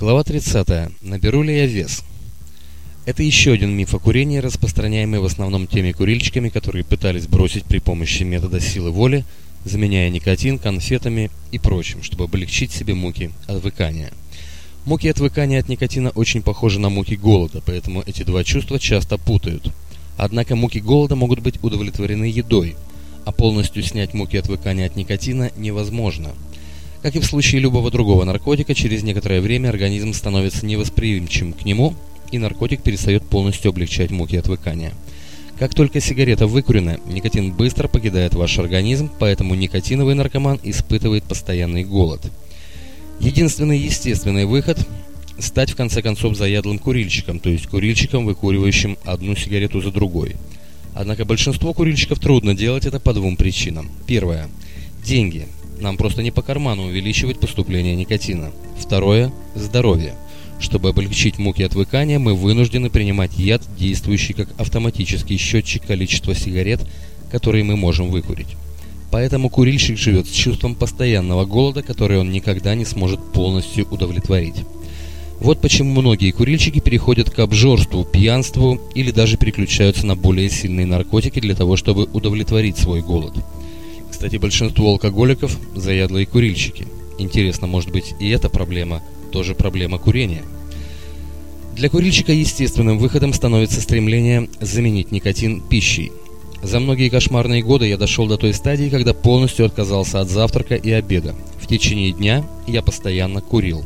Глава 30. Наберу ли я вес? Это еще один миф о курении, распространяемый в основном теми курильщиками, которые пытались бросить при помощи метода силы воли, заменяя никотин конфетами и прочим, чтобы облегчить себе муки отвыкания. Муки отвыкания от никотина очень похожи на муки голода, поэтому эти два чувства часто путают. Однако муки голода могут быть удовлетворены едой, а полностью снять муки отвыкания от никотина невозможно – как и в случае любого другого наркотика, через некоторое время организм становится невосприимчивым к нему, и наркотик перестает полностью облегчать муки отвыкания. Как только сигарета выкурена, никотин быстро покидает ваш организм, поэтому никотиновый наркоман испытывает постоянный голод. Единственный естественный выход – стать в конце концов заядлым курильщиком, то есть курильщиком, выкуривающим одну сигарету за другой. Однако большинство курильщиков трудно делать это по двум причинам. Первое – деньги – нам просто не по карману увеличивать поступление никотина. Второе – здоровье. Чтобы облегчить муки отвыкания, мы вынуждены принимать яд, действующий как автоматический счетчик количества сигарет, которые мы можем выкурить. Поэтому курильщик живет с чувством постоянного голода, который он никогда не сможет полностью удовлетворить. Вот почему многие курильщики переходят к обжорству, пьянству или даже переключаются на более сильные наркотики для того, чтобы удовлетворить свой голод. Кстати, большинство алкоголиков – заядлые курильщики. Интересно, может быть и эта проблема тоже проблема курения? Для курильщика естественным выходом становится стремление заменить никотин пищей. За многие кошмарные годы я дошел до той стадии, когда полностью отказался от завтрака и обеда. В течение дня я постоянно курил.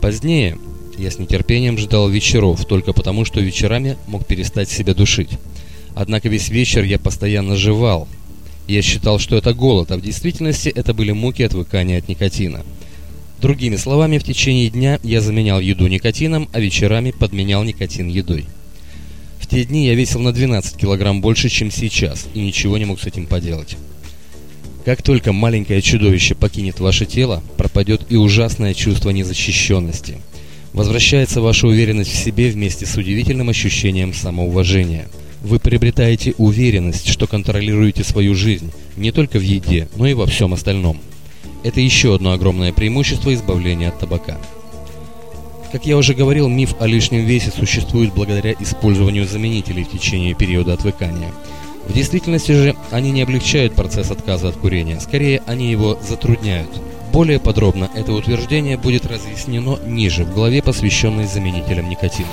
Позднее я с нетерпением ждал вечеров, только потому, что вечерами мог перестать себя душить. Однако весь вечер я постоянно жевал, я считал, что это голод, а в действительности это были муки отвыкания от никотина. Другими словами, в течение дня я заменял еду никотином, а вечерами подменял никотин едой. В те дни я весил на 12 килограмм больше, чем сейчас, и ничего не мог с этим поделать. Как только маленькое чудовище покинет ваше тело, пропадет и ужасное чувство незащищенности. Возвращается ваша уверенность в себе вместе с удивительным ощущением самоуважения – вы приобретаете уверенность, что контролируете свою жизнь не только в еде, но и во всем остальном. Это еще одно огромное преимущество избавления от табака. Как я уже говорил, миф о лишнем весе существует благодаря использованию заменителей в течение периода отвыкания. В действительности же они не облегчают процесс отказа от курения, скорее они его затрудняют. Более подробно это утверждение будет разъяснено ниже, в главе, посвященной заменителям никотина.